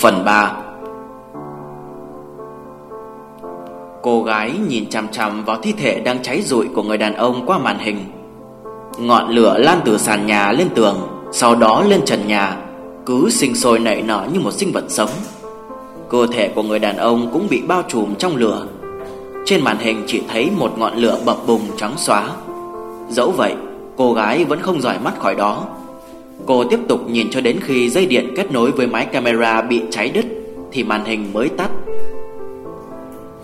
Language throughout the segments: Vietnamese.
Phần 3 Cô gái nhìn chằm chằm vào thi thể đang cháy rụi của người đàn ông qua màn hình. Ngọn lửa lan từ sàn nhà lên tường, Sau đó lên trần nhà, Cứ sinh sôi nảy nở như một sinh vật sống. Cơ thể của người đàn ông cũng bị bao trùm trong lửa. Trên màn hình chỉ thấy một ngọn lửa bập bùng trắng xóa. Dẫu vậy, cô gái vẫn không rời mắt khỏi đó. Cô tiếp tục nhìn cho đến khi dây điện kết nối với máy camera bị cháy đứt, Thì màn hình mới tắt.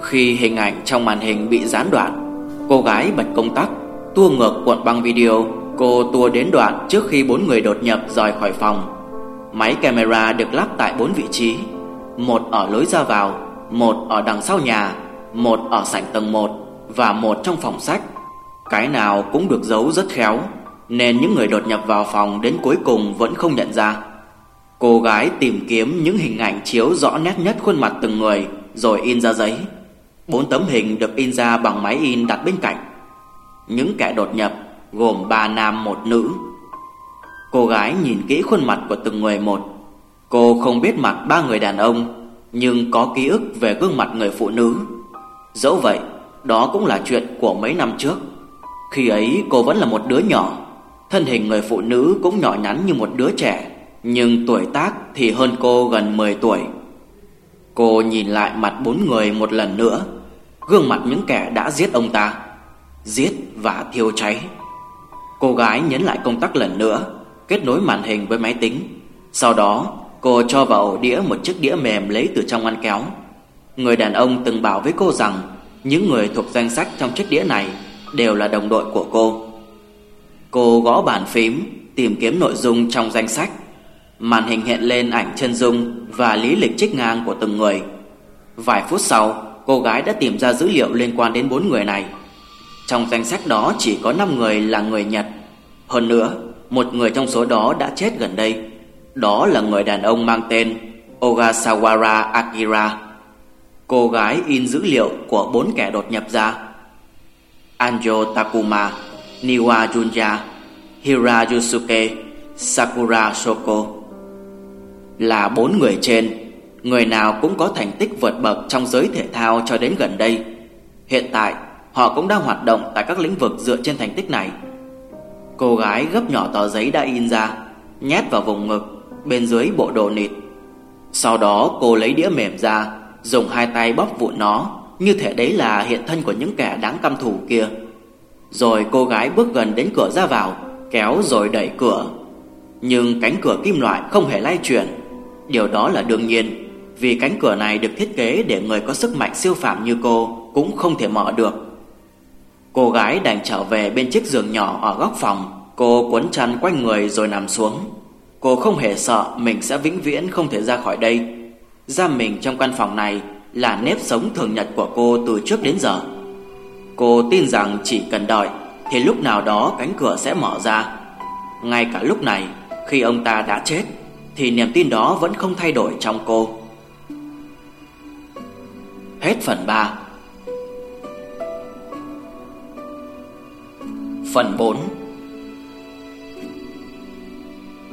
Khi hình ảnh trong màn hình bị gián đoạn, Cô gái bật công tắc, Tua ngược cuộn băng video. Cô tua đến đoạn trước khi bốn người đột nhập rời khỏi phòng. Máy camera được lắp tại bốn vị trí, Một ở lối ra vào, Một ở đằng sau nhà, Một ở sảnh tầng 1 Và một trong phòng sách. Cái nào cũng được giấu rất khéo. Nên những người đột nhập vào phòng đến cuối cùng vẫn không nhận ra Cô gái tìm kiếm những hình ảnh chiếu rõ nét nhất khuôn mặt từng người Rồi in ra giấy Bốn tấm hình được in ra bằng máy in đặt bên cạnh những kẻ đột nhập gồm ba nam một nữ. Cô gái nhìn kỹ khuôn mặt của từng người một. Cô không biết mặt ba người đàn ông, nhưng có ký ức về gương mặt người phụ nữ. Dẫu vậy, đó cũng là chuyện của mấy năm trước. Khi ấy cô vẫn là một đứa nhỏ, thân hình người phụ nữ cũng nhỏ nhắn như một đứa trẻ, nhưng tuổi tác thì hơn cô gần 10 tuổi. Cô nhìn lại mặt bốn người một lần nữa, gương mặt những kẻ đã giết ông ta giết và thiêu cháy. Cô gái nhấn lại công tắc lần nữa, kết nối màn hình với máy tính. Sau đó, cô cho vào ổ đĩa một chiếc đĩa mềm lấy từ trong ngăn kéo. Người đàn ông từng bảo với cô rằng những người thuộc danh sách trong chiếc đĩa này đều là đồng đội của cô. Cô gõ bàn phím, tìm kiếm nội dung trong danh sách. Màn hình hiện lên ảnh chân dung và lý lịch trích ngang của từng người. Vài phút sau, cô gái đã tìm ra dữ liệu liên quan đến bốn người này. Trong danh sách đó chỉ có 5 người là người Nhật Hơn nữa Một người trong số đó đã chết gần đây Đó là người đàn ông mang tên Ogasawara Akira Cô gái in dữ liệu của bốn kẻ đột nhập ra Anjo Takuma Niwa Junya, Hira Yusuke Sakura Shoko Là bốn người trên Người nào cũng có thành tích vượt bậc trong giới thể thao cho đến gần đây. Hiện tại Họ cũng đang hoạt động tại các lĩnh vực dựa trên thành tích này. Cô gái gấp nhỏ tờ giấy đã in ra Nhét vào vùng ngực Bên dưới bộ đồ nịt. Sau đó cô lấy đĩa mềm ra Dùng hai tay bóp vụn nó Như thể đấy là hiện thân của những kẻ đáng căm thù kia. Rồi cô gái bước gần đến cửa ra vào, Kéo rồi đẩy cửa. Nhưng cánh cửa kim loại không hề lay chuyển. Điều đó là đương nhiên, Vì cánh cửa này được thiết kế để người có sức mạnh siêu phàm như cô Cũng không thể mở được. Cô gái đành trở về bên chiếc giường nhỏ ở góc phòng. Cô quấn chăn quanh người rồi nằm xuống. Cô không hề sợ mình sẽ vĩnh viễn không thể ra khỏi đây. Giam mình trong căn phòng này là nếp sống thường nhật của cô từ trước đến giờ. Cô tin rằng chỉ cần đợi, Thì lúc nào đó cánh cửa sẽ mở ra. Ngay cả lúc này, khi ông ta đã chết, Thì niềm tin đó vẫn không thay đổi trong cô. Hết phần 3 Phần 4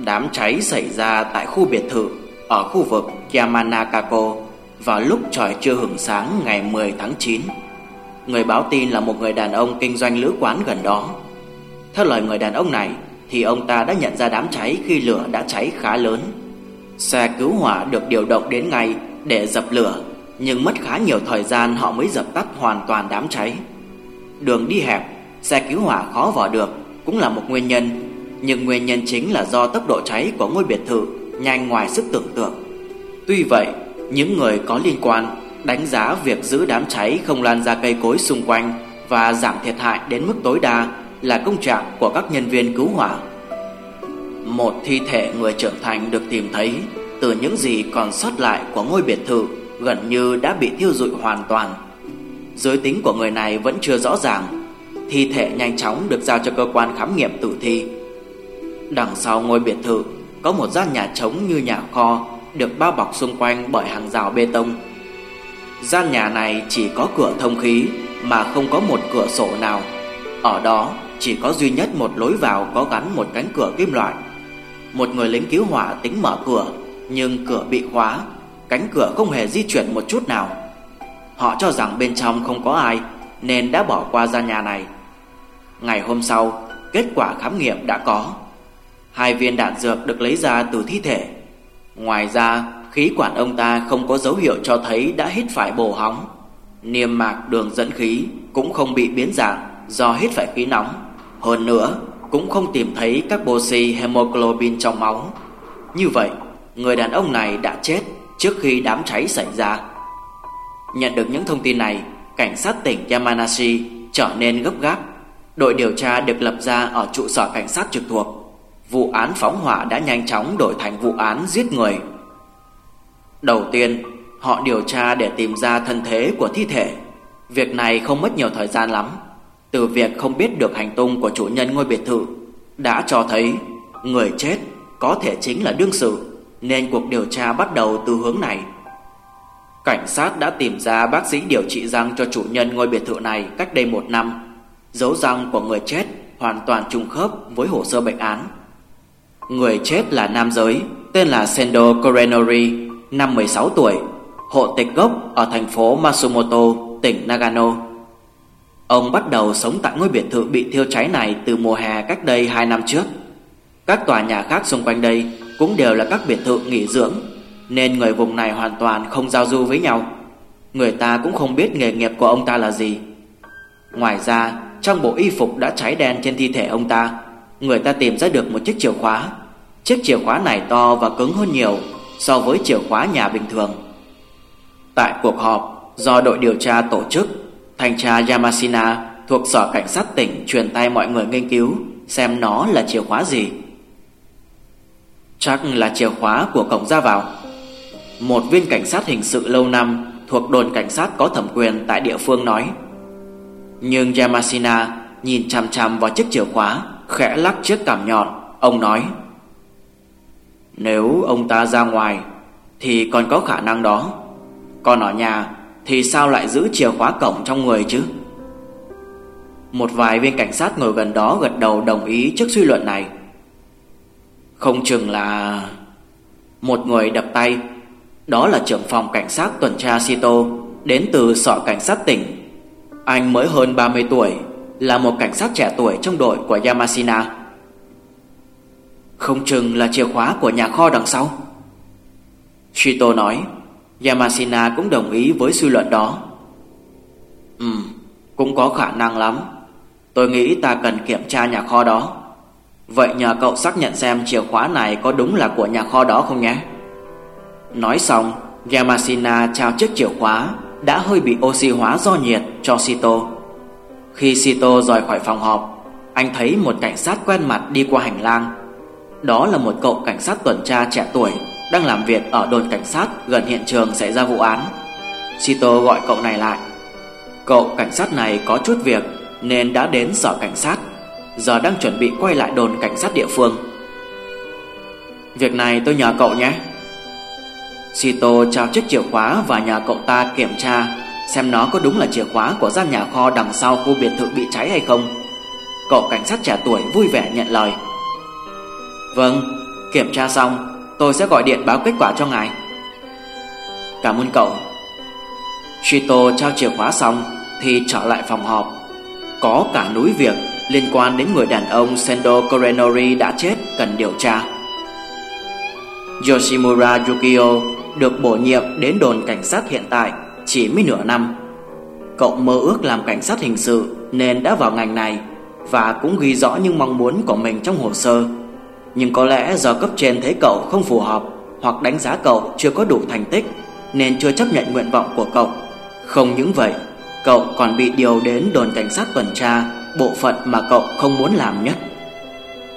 Đám cháy xảy ra tại khu biệt thự ở khu vực Yamanakako vào lúc trời chưa hửng sáng ngày 10 tháng 9. Người báo tin là một người đàn ông kinh doanh lữ quán gần đó. Theo lời người đàn ông này thì ông ta đã nhận ra đám cháy khi lửa đã cháy khá lớn. Xe cứu hỏa được điều động đến ngay để dập lửa, nhưng mất khá nhiều thời gian họ mới dập tắt hoàn toàn đám cháy. Đường đi hẹp Xe cứu hỏa khó vào được cũng là một nguyên nhân Nhưng nguyên nhân chính là do tốc độ cháy của ngôi biệt thự nhanh ngoài sức tưởng tượng Tuy vậy, những người có liên quan đánh giá việc giữ đám cháy không lan ra cây cối xung quanh và giảm thiệt hại đến mức tối đa là công trạng của các nhân viên cứu hỏa. Một thi thể người trưởng thành được tìm thấy từ những gì còn sót lại của ngôi biệt thự gần như đã bị thiêu rụi hoàn toàn. Giới tính của người này vẫn chưa rõ ràng thi thể nhanh chóng được giao cho cơ quan khám nghiệm tử thi. Đằng sau ngôi biệt thự có một gian nhà trống như nhà kho được bao bọc xung quanh bởi hàng rào bê tông. Gian nhà này chỉ có cửa thông khí mà không có một cửa sổ nào. Ở đó chỉ có duy nhất một lối vào có gắn một cánh cửa kim loại. Một người lính cứu hỏa tính mở cửa nhưng cửa bị khóa. cánh cửa không hề di chuyển một chút nào. Họ cho rằng bên trong không có ai nên đã bỏ qua gian nhà này. Ngày hôm sau, kết quả khám nghiệm đã có. Hai viên đạn dược được lấy ra từ thi thể. Ngoài ra, khí quản ông ta không có dấu hiệu cho thấy đã hít phải bồ hóng. Niêm mạc đường dẫn khí cũng không bị biến dạng do hít phải khí nóng. Hơn nữa, cũng không tìm thấy các oxy hemoglobin trong máu. Như vậy, người đàn ông này đã chết trước khi đám cháy xảy ra. Nhận được những thông tin này, cảnh sát tỉnh Yamanashi trở nên gấp gáp. Đội điều tra được lập ra ở trụ sở cảnh sát trực thuộc. Vụ án phóng hỏa đã nhanh chóng đổi thành vụ án giết người. Đầu tiên, họ điều tra để tìm ra thân thế của thi thể. Việc này không mất nhiều thời gian lắm. Từ việc không biết được hành tung của chủ nhân ngôi biệt thự đã cho thấy người chết có thể chính là đương sự, nên cuộc điều tra bắt đầu từ hướng này. Cảnh sát đã tìm ra bác sĩ điều trị răng cho chủ nhân ngôi biệt thự này cách đây một năm. Dấu răng của người chết hoàn toàn trùng khớp với hồ sơ bệnh án. Người chết là nam giới, tên là Sendo Korenori, năm 16 tuổi, hộ tịch gốc ở thành phố Masumoto, tỉnh Nagano. Ông bắt đầu sống tại ngôi biệt thự bị thiêu cháy này từ mùa hè cách đây 2 năm trước. Các tòa nhà khác xung quanh đây cũng đều là các biệt thự nghỉ dưỡng, nên người vùng này hoàn toàn không giao du với nhau. Người ta cũng không biết nghề nghiệp của ông ta là gì. Ngoài ra, trong bộ y phục đã cháy đen trên thi thể ông ta, người ta tìm ra được một chiếc chìa khóa. Chiếc chìa khóa này to và cứng hơn nhiều so với chìa khóa nhà bình thường. Tại cuộc họp do đội điều tra tổ chức, thanh tra Yamashina thuộc sở cảnh sát tỉnh truyền tay mọi người nghiên cứu xem nó là chìa khóa gì. Chắc là chìa khóa của cổng ra vào. Một viên cảnh sát hình sự lâu năm thuộc đồn cảnh sát có thẩm quyền tại địa phương nói. Nhưng Yamashina nhìn chằm chằm vào chiếc chìa khóa, khẽ lắc chiếc cằm nhọn, ông nói: "Nếu ông ta ra ngoài thì còn có khả năng đó, còn ở nhà thì sao lại giữ chìa khóa cổng trong người chứ?" Một vài viên cảnh sát ngồi gần đó gật đầu đồng ý trước suy luận này. Không chừng là một người đập tay, đó là trưởng phòng cảnh sát tuần tra Sito đến từ sở cảnh sát tỉnh. Anh mới hơn 30 tuổi, là một cảnh sát trẻ tuổi trong đội của Yamashina. Không chừng là chìa khóa của nhà kho đằng sau. Shito nói, Yamashina cũng đồng ý với suy luận đó. Ừm, cũng có khả năng lắm. Tôi nghĩ ta cần kiểm tra nhà kho đó. Vậy nhờ cậu xác nhận xem chìa khóa này có đúng là của nhà kho đó không nhé Nói xong Yamashina trao chiếc chìa khóa Đã hơi bị oxy hóa do nhiệt cho Shito. Khi Shito rời khỏi phòng họp Anh thấy một cảnh sát quen mặt đi qua hành lang đó là một cậu cảnh sát tuần tra trẻ tuổi, Đang làm việc ở đồn cảnh sát gần hiện trường xảy ra vụ án. Sito gọi cậu này lại. Cậu cảnh sát này có chút việc Nên đã đến sở cảnh sát, Giờ đang chuẩn bị quay lại đồn cảnh sát địa phương. Việc này tôi nhờ cậu nhé. Sito trao chiếc chìa khóa và nhờ cậu ta kiểm tra Xem nó có đúng là chìa khóa của gian nhà kho đằng sau khu biệt thự bị cháy hay không. Cậu cảnh sát trẻ tuổi vui vẻ nhận lời. Vâng, kiểm tra xong Tôi sẽ gọi điện báo kết quả cho ngài Cảm ơn cậu Shito trao chìa khóa xong Thì trở lại phòng họp Có cả núi việc liên quan đến người đàn ông Sendo Korenori đã chết cần điều tra. Yoshimura Yukio được bổ nhiệm đến đồn cảnh sát hiện tại chỉ mới nửa năm. Cậu mơ ước làm cảnh sát hình sự nên đã vào ngành này và cũng ghi rõ những mong muốn của mình trong hồ sơ. Nhưng có lẽ do cấp trên thấy cậu không phù hợp hoặc đánh giá cậu chưa có đủ thành tích nên chưa chấp nhận nguyện vọng của cậu. Không những vậy, cậu còn bị điều đến đồn cảnh sát tuần tra bộ phận mà cậu không muốn làm nhất.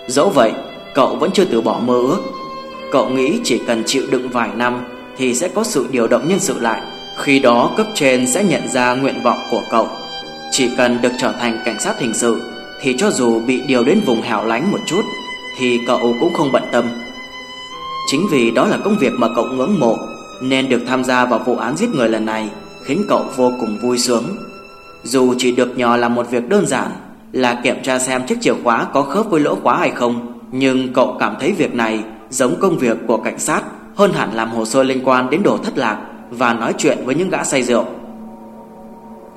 Dẫu vậy, cậu vẫn chưa từ bỏ mơ ước. Cậu nghĩ chỉ cần chịu đựng vài năm thì sẽ có sự điều động nhân sự lại. Khi đó cấp trên sẽ nhận ra nguyện vọng của cậu. Chỉ cần được trở thành cảnh sát hình sự thì cho dù bị điều đến vùng hẻo lánh một chút thì cậu cũng không bận tâm. Chính vì đó là công việc mà cậu ngưỡng mộ nên được tham gia vào vụ án giết người lần này khiến cậu vô cùng vui sướng. Dù chỉ được nhỏ làm một việc đơn giản là kiểm tra xem chiếc chìa khóa có khớp với lỗ khóa hay không, nhưng cậu cảm thấy việc này giống công việc của cảnh sát hơn hẳn làm hồ sơ liên quan đến đồ thất lạc và nói chuyện với những gã say rượu.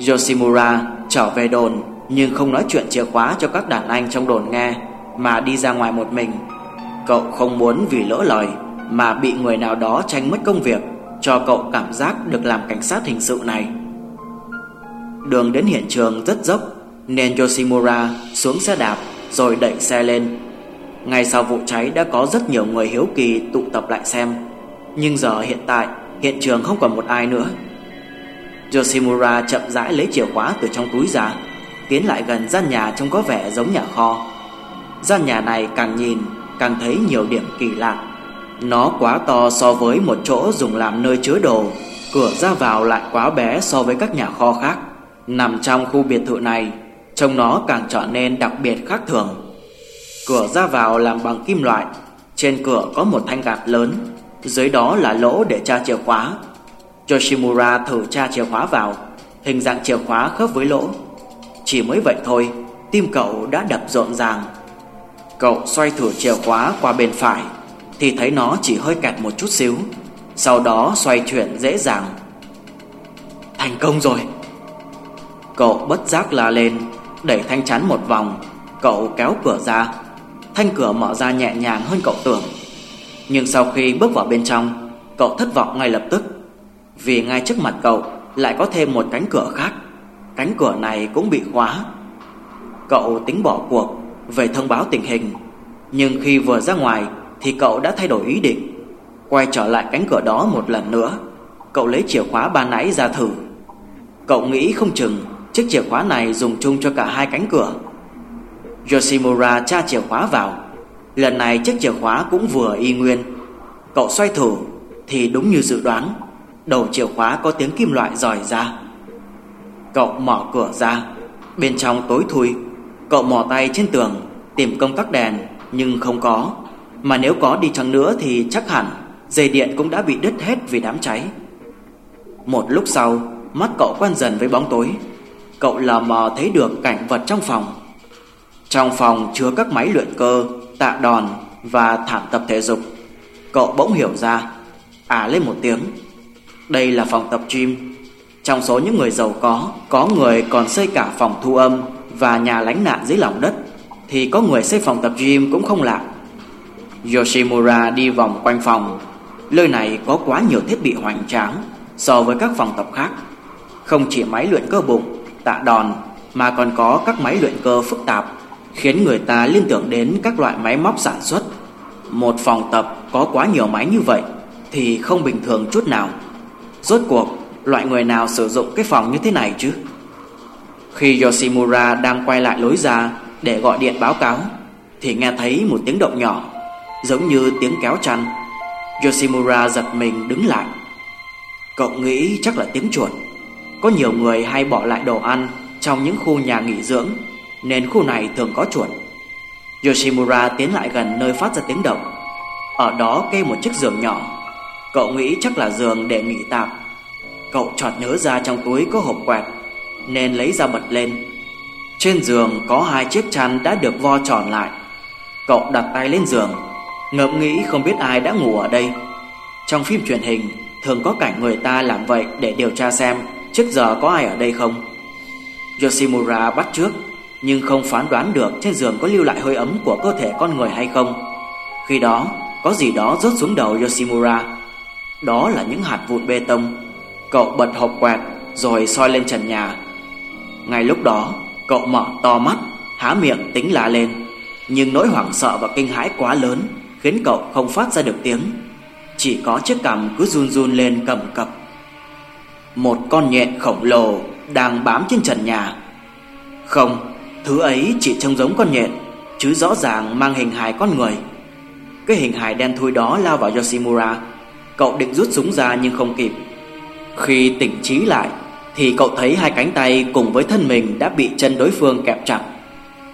Yoshimura trở về đồn nhưng không nói chuyện chìa khóa cho các đàn anh trong đồn nghe mà đi ra ngoài một mình. Cậu không muốn vì lỡ lời mà bị người nào đó tranh mất công việc cho cậu cảm giác được làm cảnh sát hình sự này. Đường đến hiện trường rất dốc nên Yoshimura xuống xe đạp rồi đẩy xe lên. Ngay sau vụ cháy đã có rất nhiều người hiếu kỳ tụ tập lại xem. Nhưng giờ hiện tại hiện trường không còn một ai nữa. Yoshimura chậm rãi lấy chìa khóa từ trong túi ra, tiến lại gần gian nhà trông có vẻ giống nhà kho. Gian nhà này càng nhìn càng thấy nhiều điểm kỳ lạ. Nó quá to so với một chỗ dùng làm nơi chứa đồ, cửa ra vào lại quá bé so với các nhà kho khác. Nằm trong khu biệt thự này, trông nó càng trở nên đặc biệt khác thường. Cửa ra vào làm bằng kim loại, trên cửa có một thanh gạt lớn, dưới đó là lỗ để tra chìa khóa. Yoshimura thử tra chìa khóa vào, hình dạng chìa khóa khớp với lỗ. Chỉ mới vậy thôi, tim cậu đã đập rộn ràng. Cậu xoay thử chìa khóa qua bên phải thì thấy nó chỉ hơi kẹt một chút xíu, sau đó xoay chuyển dễ dàng. Thành công rồi. Cậu bất giác la lên, đẩy thanh chắn một vòng, cậu kéo cửa ra. Thanh cửa mở ra nhẹ nhàng hơn cậu tưởng. Nhưng sau khi bước vào bên trong, cậu thất vọng ngay lập tức, vì ngay trước mặt cậu lại có thêm một cánh cửa khác. Cánh cửa này cũng bị khóa. Cậu tính bỏ cuộc về thông báo tình hình, nhưng khi vừa ra ngoài thì cậu đã thay đổi ý định, quay trở lại cánh cửa đó một lần nữa. Cậu lấy chìa khóa ban nãy ra thử. Cậu nghĩ không chừng chiếc chìa khóa này dùng chung cho cả hai cánh cửa. Yoshimura tra chìa khóa vào. Lần này chiếc chìa khóa cũng vừa y nguyên. Cậu xoay thử thì đúng như dự đoán, đầu chìa khóa có tiếng kim loại rời ra. Cậu mở cửa ra, bên trong tối thui, cậu mò tay trên tường tìm công tắc đèn nhưng không có, mà nếu có đi chăng nữa thì chắc hẳn dây điện cũng đã bị đứt hết vì đám cháy. Một lúc sau, mắt cậu quen dần với bóng tối, cậu lờ mờ thấy được cảnh vật trong phòng. Trong phòng chứa các máy luyện cơ, tạ đòn và thảm tập thể dục. Cậu bỗng hiểu ra, à lên một tiếng. Đây là phòng tập gym. Trong số những người giàu có, có người còn xây cả phòng thu âm và nhà lánh nạn dưới lòng đất, thì có người xây phòng tập gym cũng không lạ. Yoshimura đi vòng quanh phòng. Nơi này có quá nhiều thiết bị hoành tráng so với các phòng tập khác. Không chỉ máy luyện cơ bụng, tạ đòn mà còn có các máy luyện cơ phức tạp khiến người ta liên tưởng đến các loại máy móc sản xuất. Một phòng tập có quá nhiều máy như vậy thì không bình thường chút nào. Rốt cuộc, loại người nào sử dụng cái phòng như thế này chứ? Khi Yoshimura đang quay lại lối ra để gọi điện báo cáo, thì nghe thấy một tiếng động nhỏ, giống như tiếng kéo chăn. Yoshimura giật mình đứng lại. Cậu nghĩ chắc là tiếng chuột. Có nhiều người hay bỏ lại đồ ăn trong những khu nhà nghỉ dưỡng, nên khu này thường có chuột. Yoshimura tiến lại gần nơi phát ra tiếng động. Ở đó kê một chiếc giường nhỏ. Cậu nghĩ chắc là giường để nghỉ tạm. Cậu chợt nhớ ra trong túi có hộp quẹt nên lấy ra bật lên. Trên giường có hai chiếc chăn đã được vo tròn lại. Cậu đặt tay lên giường, ngẫm nghĩ không biết ai đã ngủ ở đây. Trong phim truyền hình thường có cảnh người ta làm vậy để điều tra xem trước giờ có ai ở đây không. Yoshimura bắt trước nhưng không phán đoán được trên giường có lưu lại hơi ấm của cơ thể con người hay không. Khi đó, có gì đó rớt xuống đầu Yoshimura. Đó là những hạt vụn bê tông. Cậu bật hộp quẹt rồi soi lên trần nhà. Ngay lúc đó, cậu mở to mắt, há miệng tính la lên, nhưng nỗi hoảng sợ và kinh hãi quá lớn khiến cậu không phát ra được tiếng. Chỉ có chiếc cằm cứ run run lên cầm cập. Một con nhện khổng lồ đang bám trên trần nhà. Không, thứ ấy chỉ trông giống con nhện, chứ rõ ràng mang hình hài con người. Cái hình hài đen thui đó lao vào Yoshimura. Cậu định rút súng ra nhưng không kịp. Khi tỉnh trí lại thì cậu thấy hai cánh tay cùng với thân mình đã bị chân đối phương kẹp chặt.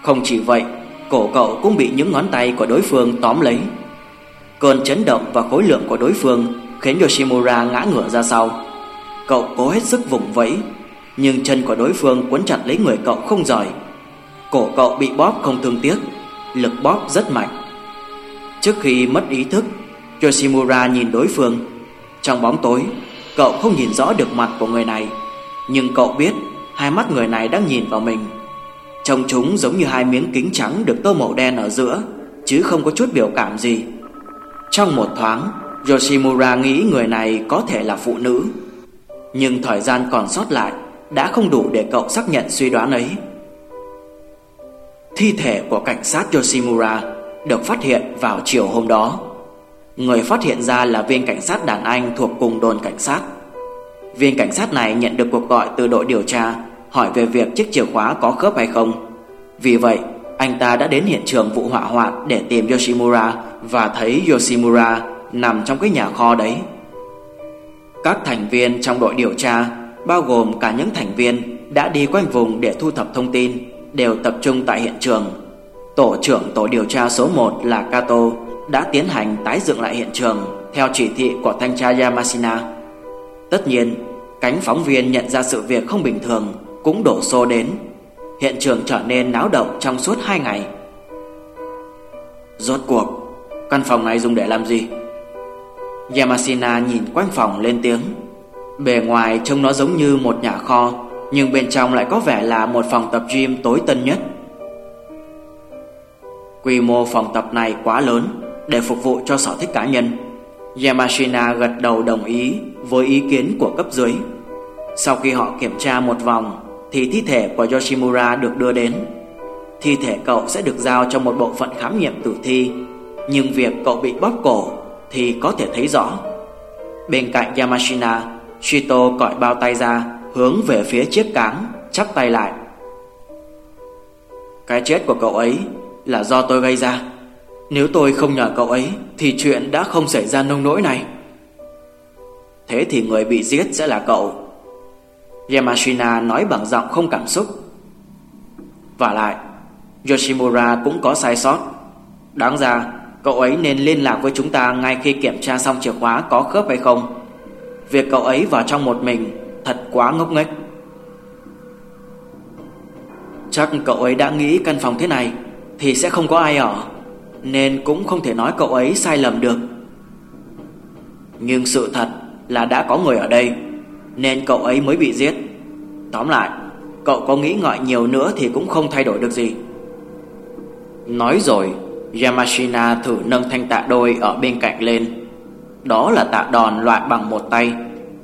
Không chỉ vậy, cổ cậu cũng bị những ngón tay của đối phương tóm lấy. Cơn chấn động và khối lượng của đối phương khiến Yoshimura ngã ngửa ra sau. Cậu cố hết sức vùng vẫy, nhưng chân của đối phương quấn chặt lấy người cậu không rời. Cổ cậu bị bóp không thương tiếc, lực bóp rất mạnh. Trước khi mất ý thức, Yoshimura nhìn đối phương Trong bóng tối Cậu không nhìn rõ được mặt của người này nhưng cậu biết, Hai mắt người này đang nhìn vào mình. Trông chúng giống như hai miếng kính trắng Được tô màu đen ở giữa, Chứ không có chút biểu cảm gì. Trong một thoáng, Yoshimura nghĩ người này có thể là phụ nữ. Nhưng thời gian còn sót lại, Đã không đủ để cậu xác nhận suy đoán ấy. Thi thể của cảnh sát Yoshimura Được phát hiện vào chiều hôm đó. Người phát hiện ra là viên cảnh sát đàn anh thuộc cùng đồn cảnh sát. Viên cảnh sát này nhận được cuộc gọi từ đội điều tra, Hỏi về việc chiếc chìa khóa có khớp hay không. Vì vậy, anh ta đã đến hiện trường vụ hỏa hoạn để tìm Yoshimura Và thấy Yoshimura nằm trong cái nhà kho đấy. Các thành viên trong đội điều tra, Bao gồm cả những thành viên đã đi quanh vùng để thu thập thông tin, Đều tập trung tại hiện trường. Tổ trưởng tổ điều tra số 1 là Kato đã tiến hành tái dựng lại hiện trường theo chỉ thị của thanh tra Yamashina. Tất nhiên, cánh phóng viên nhận ra sự việc không bình thường cũng đổ xô đến. Hiện trường trở nên náo động trong suốt hai ngày. Rốt cuộc, căn phòng này dùng để làm gì? Yamashina nhìn quanh phòng lên tiếng. Bề ngoài trông nó giống như một nhà kho, nhưng bên trong lại có vẻ là một phòng tập gym tối tân nhất. Quy mô phòng tập này quá lớn để phục vụ cho sở thích cá nhân. Yamashina gật đầu đồng ý với ý kiến của cấp dưới. Sau khi họ kiểm tra một vòng thì thi thể của Yoshimura được đưa đến. Thi thể cậu sẽ được giao cho một bộ phận khám nghiệm tử thi, nhưng việc cậu bị bóp cổ thì có thể thấy rõ. Bên cạnh Yamashina, Shito cởi bao tay ra, hướng về phía chiếc cáng, chắp tay lại. Cái chết của cậu ấy là do tôi gây ra. Nếu tôi không nhờ cậu ấy, Thì chuyện đã không xảy ra nông nỗi này. Thế thì người bị giết sẽ là cậu. Yamashina nói bằng giọng không cảm xúc. Và lại, Yoshimura cũng có sai sót. Đáng ra, Cậu ấy nên liên lạc với chúng ta Ngay khi kiểm tra xong chìa khóa có khớp hay không. Việc cậu ấy vào trong một mình Thật quá ngốc nghếch. Chắc cậu ấy đã nghĩ căn phòng thế này Thì sẽ không có ai ở nên cũng không thể nói cậu ấy sai lầm được. Nhưng sự thật là đã có người ở đây, Nên cậu ấy mới bị giết. Tóm lại, Cậu có nghĩ ngợi nhiều nữa thì cũng không thay đổi được gì. Nói rồi, Yamashina thử nâng thanh tạ đôi ở bên cạnh lên. Đó là tạ đòn loại bằng một tay,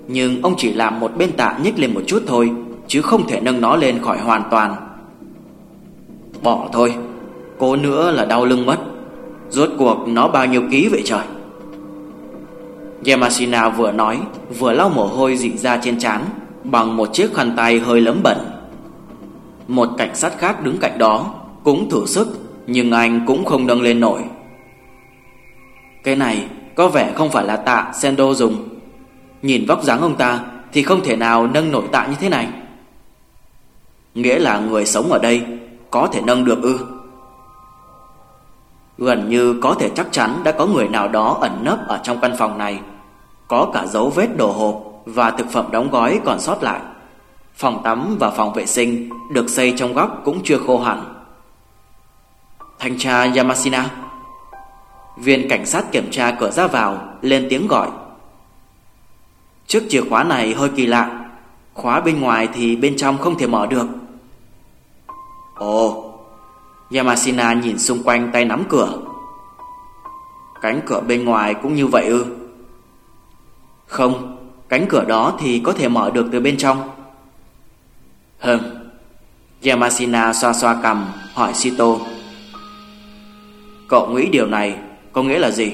Nhưng ông chỉ làm một bên tạ nhích lên một chút thôi, Chứ không thể nâng nó lên khỏi hoàn toàn. Bỏ thôi, Cố nữa là đau lưng mất. Rốt cuộc nó bao nhiêu ký vậy trời? Yamashina vừa nói, Vừa lau mồ hôi dị ra trên trán, Bằng một chiếc khăn tay hơi lấm bẩn. Một cảnh sát khác đứng cạnh đó Cũng thử sức, Nhưng anh cũng không nâng lên nổi. Cái này Có vẻ không phải là tạ Sendo dùng. Nhìn vóc dáng ông ta Thì không thể nào nâng nổi tạ như thế này. Nghĩa là người sống ở đây Có thể nâng được ư? Gần như có thể chắc chắn đã có người nào đó ẩn nấp ở trong căn phòng này. Có cả dấu vết đồ hộp và thực phẩm đóng gói còn sót lại. Phòng tắm và phòng vệ sinh được xây trong góc cũng chưa khô hẳn. Thanh tra Yamashina. Viên cảnh sát kiểm tra cửa ra vào, lên tiếng gọi. Chiếc chìa khóa này hơi kỳ lạ. Khóa bên ngoài thì bên trong không thể mở được. Ồ Yamashina nhìn xung quanh tay nắm cửa. Cánh cửa bên ngoài cũng như vậy ư? Không, Cánh cửa đó thì có thể mở được từ bên trong. Hừm. Yamashina xoa xoa cầm hỏi Sito. Cậu nghĩ điều này có nghĩa là gì?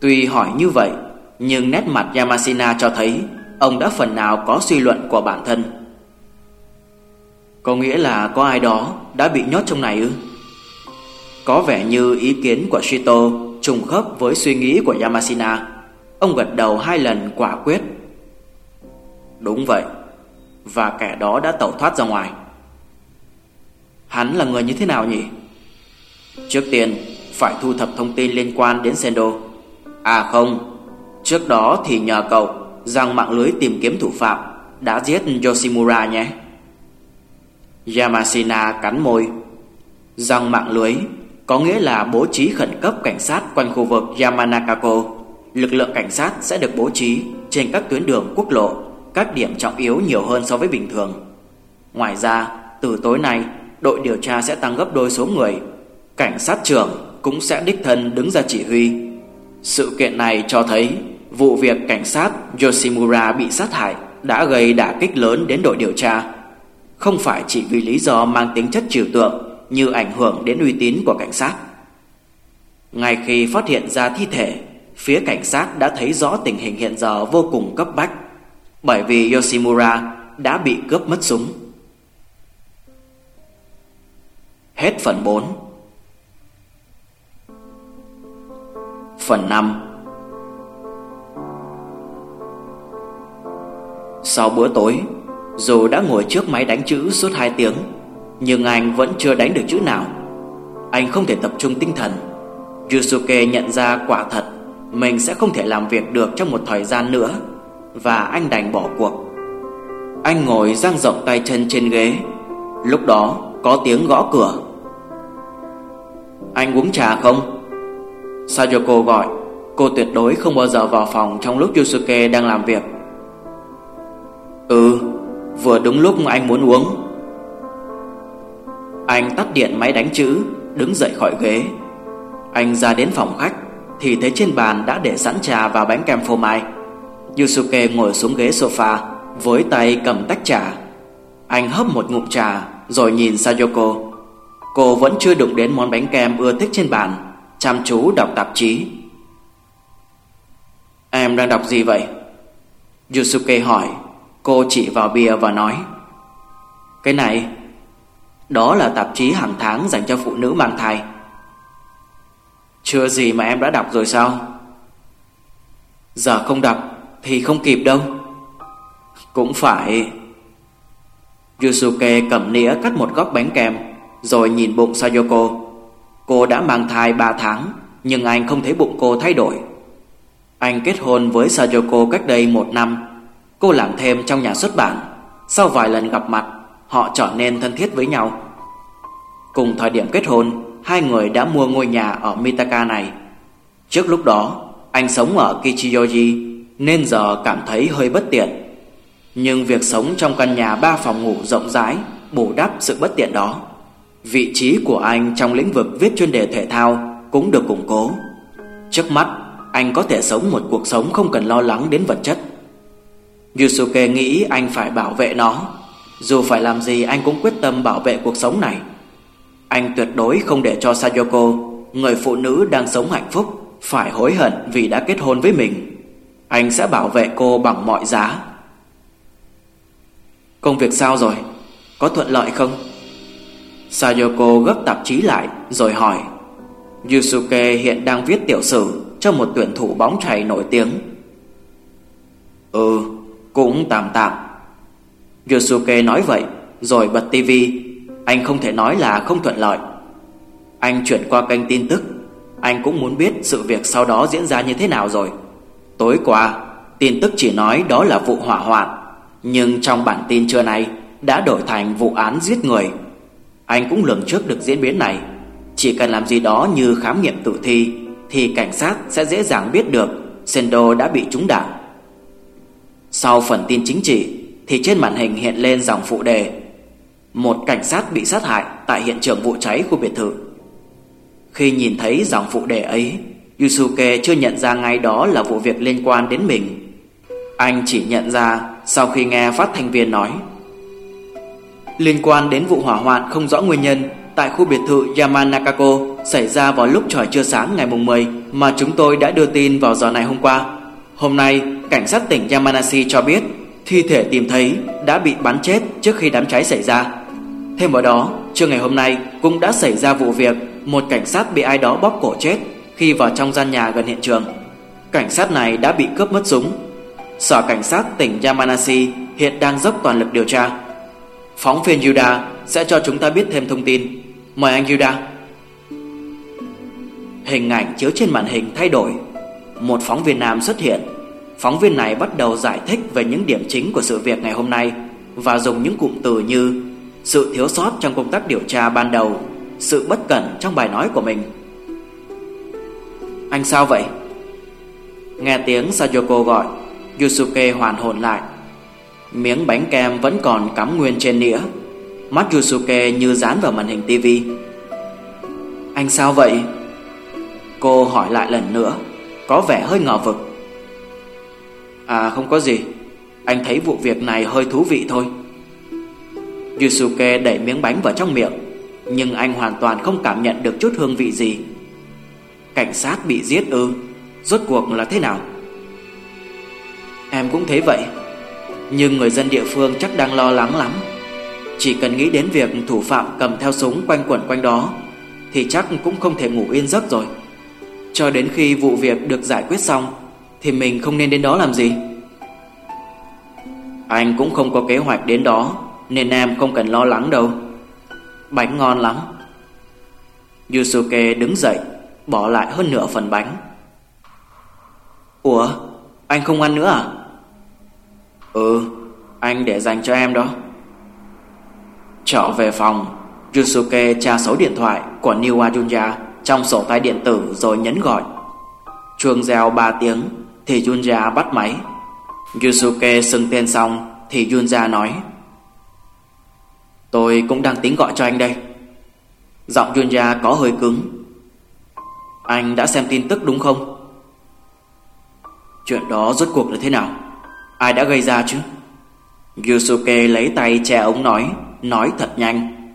Tuy hỏi như vậy, Nhưng nét mặt Yamashina cho thấy Ông đã phần nào có suy luận của bản thân có nghĩa là có ai đó đã bị nhốt trong này ư? Có vẻ như ý kiến của Shito trùng khớp với suy nghĩ của Yamashina. Ông gật đầu hai lần quả quyết. Đúng vậy. Và kẻ đó đã tẩu thoát ra ngoài. Hắn là người như thế nào nhỉ? Trước tiên, phải thu thập thông tin liên quan đến Sendo. À không, trước đó thì nhờ cậu rằng mạng lưới tìm kiếm thủ phạm đã giết Yoshimura nhé. Yamashina cắn môi Răng mạng lưới Có nghĩa là bố trí khẩn cấp cảnh sát quanh khu vực Yamanakako lực lượng cảnh sát sẽ được bố trí trên các tuyến đường quốc lộ, các điểm trọng yếu nhiều hơn so với bình thường. Ngoài ra, từ tối nay, đội điều tra sẽ tăng gấp đôi số người. Cảnh sát trưởng cũng sẽ đích thân đứng ra chỉ huy. Sự kiện này cho thấy vụ việc cảnh sát Yoshimura bị sát hại đã gây đả kích lớn đến đội điều tra. Không phải chỉ vì lý do mang tính chất trừu tượng như ảnh hưởng đến uy tín của cảnh sát. Ngay khi phát hiện ra thi thể, phía cảnh sát đã thấy rõ tình hình hiện giờ vô cùng cấp bách, bởi vì Yoshimura đã bị cướp mất súng. Hết phần 4 Phần 5 Sau bữa tối, dù đã ngồi trước máy đánh chữ suốt 2 tiếng, nhưng anh vẫn chưa đánh được chữ nào. Anh không thể tập trung tinh thần. Yusuke nhận ra quả thật mình sẽ không thể làm việc được trong một thời gian nữa và anh đành bỏ cuộc. Anh ngồi dang rộng tay chân trên ghế. Lúc đó có tiếng gõ cửa. Anh uống trà không? Sayoko gọi. Cô tuyệt đối không bao giờ vào phòng trong lúc Yusuke đang làm việc. Ừ, vừa đúng lúc anh muốn uống. Anh tắt điện máy đánh chữ, đứng dậy khỏi ghế. Anh ra đến phòng khách thì thấy trên bàn đã để sẵn trà và bánh kem phô mai. Yusuke ngồi xuống ghế sofa với tay cầm tách trà. Anh hấp một ngụm trà rồi nhìn Sayoko. Cô vẫn chưa đụng đến món bánh kem ưa thích trên bàn, chăm chú đọc tạp chí. Em đang đọc gì vậy? Yusuke hỏi. Cô chỉ vào bìa và nói, Cái này, Đó là tạp chí hàng tháng dành cho phụ nữ mang thai. Chưa gì mà em đã đọc rồi sao? Giờ không đọc Thì không kịp đâu. Cũng phải. Yusuke cầm nĩa cắt một góc bánh kem Rồi nhìn bụng Sayoko. Cô đã mang thai 3 tháng, Nhưng anh không thấy bụng cô thay đổi. Anh kết hôn với Sayoko cách đây một năm Cô làm thêm trong nhà xuất bản. Sau vài lần gặp mặt, Họ trở nên thân thiết với nhau. Cùng thời điểm kết hôn, Hai người đã mua ngôi nhà ở Mitaka này. Trước lúc đó, Anh sống ở Kichiyoji, Nên giờ cảm thấy hơi bất tiện. Nhưng việc sống trong căn nhà ba phòng ngủ rộng rãi Bù đắp sự bất tiện đó. Vị trí của anh trong lĩnh vực viết chuyên đề thể thao Cũng được củng cố. Trước mắt, Anh có thể sống một cuộc sống không cần lo lắng đến vật chất. Yusuke nghĩ anh phải bảo vệ nó. Dù phải làm gì, anh cũng quyết tâm bảo vệ cuộc sống này. Anh tuyệt đối không để cho Sayoko, Người phụ nữ đang sống hạnh phúc, Phải hối hận vì đã kết hôn với mình. Anh sẽ bảo vệ cô bằng mọi giá. Công việc sao rồi? Có thuận lợi không? Sayoko gấp tạp chí lại, rồi hỏi. Yusuke hiện đang viết tiểu sử cho một tuyển thủ bóng chày nổi tiếng. Ừ cũng tạm tạm. Yosuke nói vậy, Rồi bật tivi. Anh không thể nói là không thuận lợi. Anh chuyển qua kênh tin tức. Anh cũng muốn biết sự việc sau đó diễn ra như thế nào rồi. Tối qua, Tin tức chỉ nói đó là vụ hỏa hoạn. Nhưng trong bản tin trưa nay Đã đổi thành vụ án giết người. Anh cũng lường trước được diễn biến này. Chỉ cần làm gì đó như khám nghiệm tử thi, Thì cảnh sát sẽ dễ dàng biết được Sendo đã bị trúng đạn sau phần tin chính trị thì trên màn hình hiện lên dòng phụ đề Một cảnh sát bị sát hại tại hiện trường vụ cháy khu biệt thự. Khi nhìn thấy dòng phụ đề ấy, Yusuke chưa nhận ra ngay đó là vụ việc liên quan đến mình. Anh chỉ nhận ra sau khi nghe phát thanh viên nói Liên quan đến vụ hỏa hoạn không rõ nguyên nhân tại khu biệt thự Yamanakako xảy ra vào lúc trời chưa sáng ngày mùng 10 mà chúng tôi đã đưa tin vào giờ này hôm qua. Hôm nay, cảnh sát tỉnh Yamanashi cho biết thi thể tìm thấy đã bị bắn chết trước khi đám cháy xảy ra. Thêm vào đó, trưa ngày hôm nay cũng đã xảy ra vụ việc một cảnh sát bị ai đó bóp cổ chết khi vào trong gian nhà gần hiện trường. Cảnh sát này đã bị cướp mất súng. Sở cảnh sát tỉnh Yamanashi hiện đang dốc toàn lực điều tra. Phóng viên Yuda sẽ cho chúng ta biết thêm thông tin. Mời anh Yuda. Hình ảnh chiếu trên màn hình thay đổi một phóng viên nam xuất hiện. Phóng viên này bắt đầu giải thích về những điểm chính của sự việc ngày hôm nay và dùng những cụm từ như sự thiếu sót trong công tác điều tra ban đầu, sự bất cẩn trong bài nói của mình. Anh sao vậy? Nghe tiếng Sayoko gọi Yusuke hoàn hồn lại Miếng bánh kem vẫn còn cắm nguyên trên nĩa Mắt Yusuke như dán vào màn hình tivi Anh sao vậy? Cô hỏi lại lần nữa có vẻ hơi ngờ vực. À không có gì. Anh thấy vụ việc này hơi thú vị thôi. Yusuke đẩy miếng bánh vào trong miệng, Nhưng anh hoàn toàn không cảm nhận được chút hương vị gì. Cảnh sát bị giết ư? Rốt cuộc là thế nào? Em cũng thấy vậy, Nhưng người dân địa phương chắc đang lo lắng lắm. Chỉ cần nghĩ đến việc thủ phạm cầm theo súng quanh quẩn quanh đó, Thì chắc cũng không thể ngủ yên giấc rồi. Cho đến khi vụ việc được giải quyết xong, Thì mình không nên đến đó làm gì. Anh cũng không có kế hoạch đến đó, Nên em không cần lo lắng đâu. Bánh ngon lắm. Yusuke đứng dậy, Bỏ lại hơn nửa phần bánh. Ủa, Anh không ăn nữa à? Ừ Anh để dành cho em đó. Trở về phòng, Yusuke tra số điện thoại của New Ajunya trong sổ tay điện tử rồi nhấn gọi. Chuông reo 3 tiếng thì Junja bắt máy. Yusuke xưng tên xong thì Junja nói Tôi cũng đang tính gọi cho anh đây. Giọng Junja có hơi cứng. Anh đã xem tin tức đúng không? Chuyện đó rốt cuộc là thế nào? Ai đã gây ra chứ? Yusuke lấy tay che ống nói, nói thật nhanh.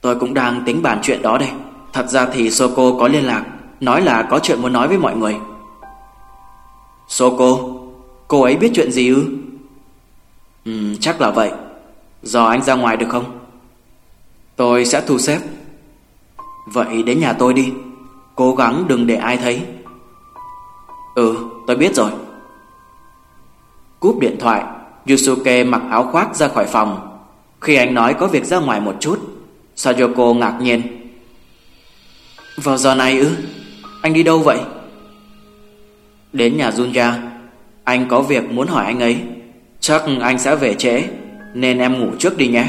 Tôi cũng đang tính bàn chuyện đó đây. Thật ra thì Soko có liên lạc, nói là có chuyện muốn nói với mọi người. Soko, cô ấy biết chuyện gì ư? Ừ, chắc là vậy. Giờ anh ra ngoài được không? Tôi sẽ thu xếp. Vậy đến nhà tôi đi, cố gắng đừng để ai thấy. Ừ, tôi biết rồi. Cúp điện thoại, Yusuke mặc áo khoác ra khỏi phòng. Khi anh nói có việc ra ngoài một chút, Sayoko ngạc nhiên. Vào giờ này ư? Anh đi đâu vậy? Đến nhà Junja. Anh có việc muốn hỏi anh ấy. Chắc anh sẽ về trễ, nên em ngủ trước đi nhé.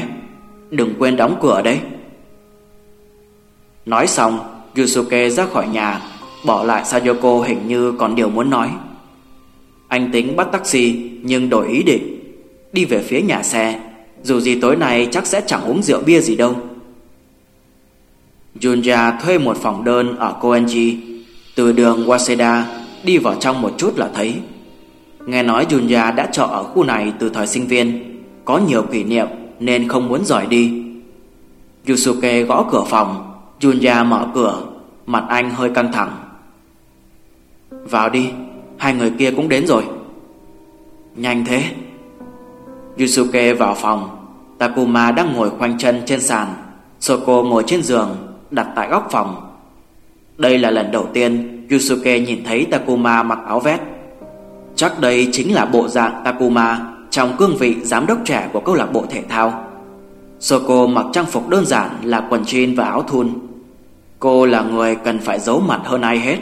Đừng quên đóng cửa đấy. Nói xong, Yusuke ra khỏi nhà, bỏ lại Sayoko hình như còn điều muốn nói. Anh tính bắt taxi nhưng đổi ý định Đi về phía nhà xe Dù gì tối nay chắc sẽ chẳng uống rượu bia gì đâu Junja thuê một phòng đơn ở Koenji. Từ đường Waseda Đi vào trong một chút là thấy. Nghe nói Junja đã trọ ở khu này từ thời sinh viên, Có nhiều kỷ niệm nên không muốn rời đi. Yusuke gõ cửa phòng Junja mở cửa, Mặt anh hơi căng thẳng. Vào đi, Hai người kia cũng đến rồi. Nhanh thế. Yusuke vào phòng, Takuma đang ngồi khoanh chân trên sàn. Soko ngồi trên giường Đặt tại góc phòng. Đây là lần đầu tiên Yusuke nhìn thấy Takuma mặc áo vest. Chắc đây chính là bộ dạng Takuma Trong cương vị giám đốc trẻ của câu lạc bộ thể thao. Soko mặc trang phục đơn giản là quần jean và áo thun. Cô là người cần phải giấu mặt hơn ai hết.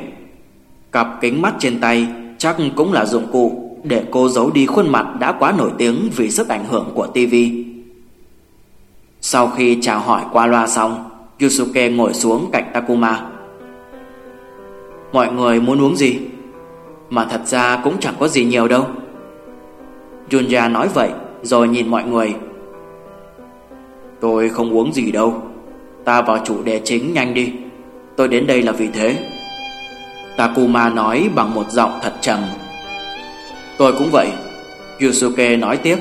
Cặp kính mắt trên tay chắc cũng là dụng cụ để cô giấu đi khuôn mặt đã quá nổi tiếng vì sức ảnh hưởng của TV. Sau khi chào hỏi qua loa xong, Yusuke ngồi xuống cạnh Takuma. Mọi người muốn uống gì? Mà thật ra cũng chẳng có gì nhiều đâu. Junja nói vậy, rồi nhìn mọi người. Tôi không uống gì đâu. Ta vào chủ đề chính nhanh đi. Tôi đến đây là vì thế. Takuma nói bằng một giọng thật trầm Tôi cũng vậy Yusuke nói tiếp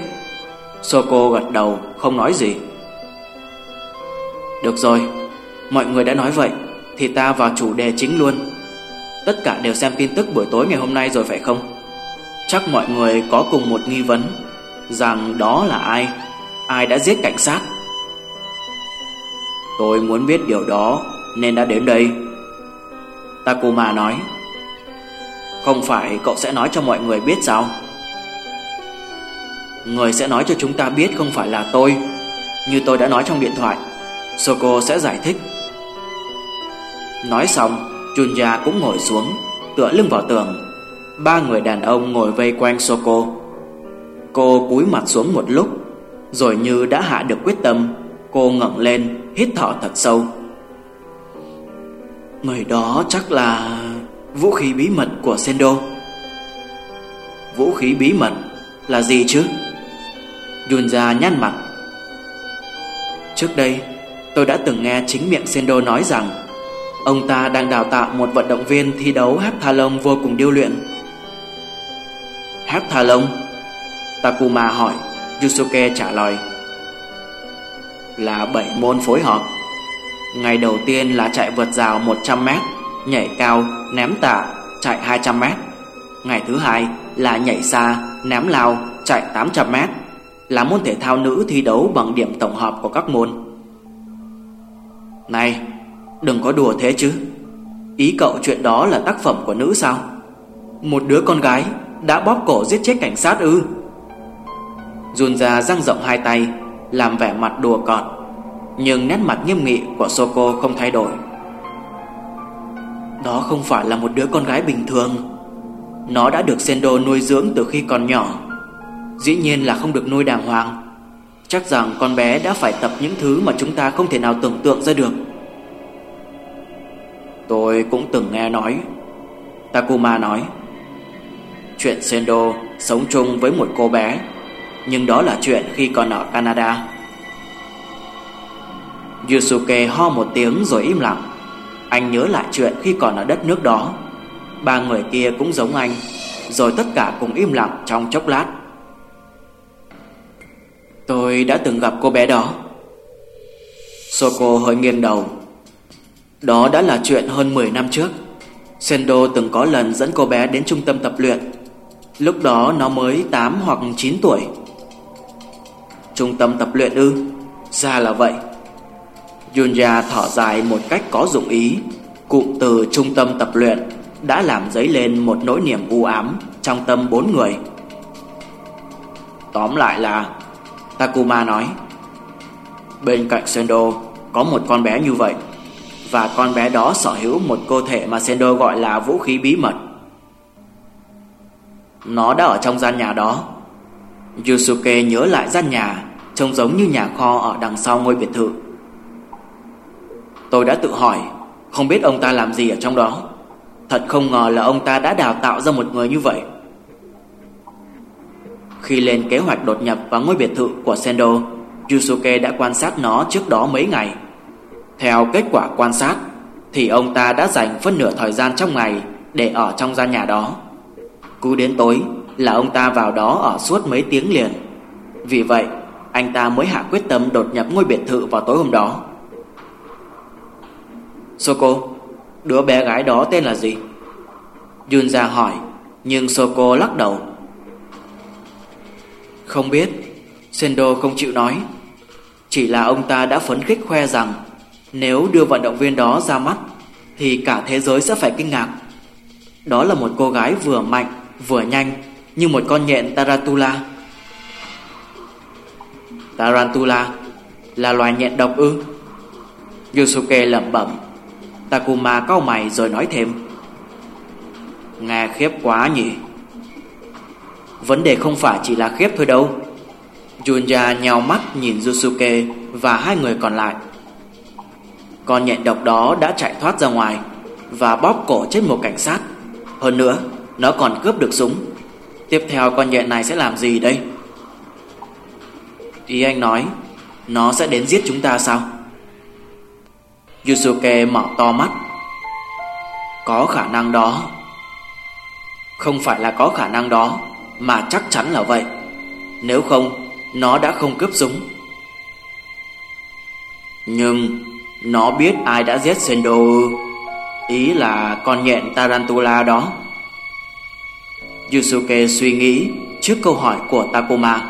Soko gật đầu, không nói gì Được rồi Mọi người đã nói vậy, Thì ta vào chủ đề chính luôn. Tất cả đều xem tin tức buổi tối ngày hôm nay rồi phải không? Chắc mọi người có cùng một nghi vấn, Rằng đó là ai? Ai đã giết cảnh sát? Tôi muốn biết điều đó, Nên đã đến đây. Takuma nói, Không phải cậu sẽ nói cho mọi người biết sao? Người sẽ nói cho chúng ta biết không phải là tôi. Như tôi đã nói trong điện thoại, Soko sẽ giải thích. Nói xong, Junya cũng ngồi xuống, Tựa lưng vào tường. Ba người đàn ông ngồi vây quanh Soko. Cô cúi mặt xuống một lúc, Rồi như đã hạ được quyết tâm, Cô ngẩng lên, Hít thở thật sâu. Người đó chắc là Vũ khí bí mật của Sendo. Vũ khí bí mật là gì chứ? Yunja nhăn mặt. Trước đây, tôi đã từng nghe chính miệng Sendo nói rằng Ông ta đang đào tạo một vận động viên thi đấu heptathlon lông vô cùng điêu luyện. Heptathlon? lông? Takuma hỏi. Yusuke trả lời. Là 7 môn phối hợp. Ngày đầu tiên là chạy vượt rào 100m Nhảy cao, ném tạ, chạy 200m Ngày thứ hai là nhảy xa, ném lao, chạy 800m Là môn thể thao nữ thi đấu bằng điểm tổng hợp của các môn. Này, đừng có đùa thế chứ. Ý cậu chuyện đó là tác phẩm của nữ sao? Một đứa con gái đã bóp cổ giết chết cảnh sát ư? Jun ra răng rộng hai tay, Làm vẻ mặt đùa cợt, Nhưng nét mặt nghiêm nghị của Soko không thay đổi. Đó không phải là một đứa con gái bình thường. Nó đã được Sendo nuôi dưỡng từ khi còn nhỏ. Dĩ nhiên là không được nuôi đàng hoàng. Chắc rằng con bé đã phải tập những thứ mà chúng ta không thể nào tưởng tượng ra được. Tôi cũng từng nghe nói. Takuma nói, Chuyện Sendo sống chung với một cô bé, Nhưng đó là chuyện khi còn ở Canada. Yusuke ho một tiếng rồi im lặng. Anh nhớ lại chuyện khi còn ở đất nước đó. Ba người kia cũng giống anh, Rồi tất cả cùng im lặng trong chốc lát. Tôi đã từng gặp cô bé đó. Soko hơi nghiêng đầu. Đó đã là chuyện hơn 10 năm trước. Sendo từng có lần dẫn cô bé đến trung tâm tập luyện. Lúc đó nó mới 8 hoặc 9 tuổi. Trung tâm tập luyện ư? Ra là vậy. Yunya thở dài một cách có dụng ý. Cụm từ trung tâm tập luyện Đã làm dấy lên một nỗi niềm u ám Trong tâm bốn người. Tóm lại là, Takuma nói, Bên cạnh Sendo Có một con bé như vậy. Và con bé đó sở hữu một cơ thể Mà Sendo gọi là vũ khí bí mật. Nó đã ở trong gian nhà đó. Yusuke nhớ lại gian nhà, Trông giống như nhà kho ở đằng sau ngôi biệt thự. Tôi đã tự hỏi, Không biết ông ta làm gì ở trong đó. Thật không ngờ là ông ta đã đào tạo ra một người như vậy. Khi lên kế hoạch đột nhập vào ngôi biệt thự của Sendo, Yusuke đã quan sát nó trước đó mấy ngày. Theo kết quả quan sát, Thì ông ta đã dành phân nửa thời gian trong ngày Để ở trong gian nhà đó. Cứ đến tối là ông ta vào đó ở suốt mấy tiếng liền. Vì vậy, anh ta mới hạ quyết tâm đột nhập ngôi biệt thự vào tối hôm đó. Soko, Đứa bé gái đó tên là gì? Yunza hỏi, Nhưng Soko lắc đầu. Không biết, Sendo không chịu nói. Chỉ là ông ta đã phấn khích khoe rằng nếu đưa vận động viên đó ra mắt, Thì cả thế giới sẽ phải kinh ngạc. Đó là một cô gái vừa mạnh, Vừa nhanh, Như một con nhện Tarantula. Tarantula Là loài nhện độc ư? Yusuke lẩm bẩm. Takuma cau mày rồi nói thêm. Nghe khiếp quá nhỉ. Vấn đề không phải chỉ là khiếp thôi đâu. Junya nhào mắt nhìn Yusuke Và hai người còn lại. Con nhện độc đó đã chạy thoát ra ngoài Và bóp cổ chết một cảnh sát. Hơn nữa, Nó còn cướp được súng. Tiếp theo con nhện này sẽ làm gì đây? Ý anh nói, Nó sẽ đến giết chúng ta sao? Yusuke mở to mắt. Có khả năng đó. Không phải là có khả năng đó, Mà chắc chắn là vậy. Nếu không, Nó đã không cướp súng. Nhưng nó biết ai đã giết Sendo. Ý là con nhện Tarantula đó. Yusuke suy nghĩ Trước câu hỏi của Takuma.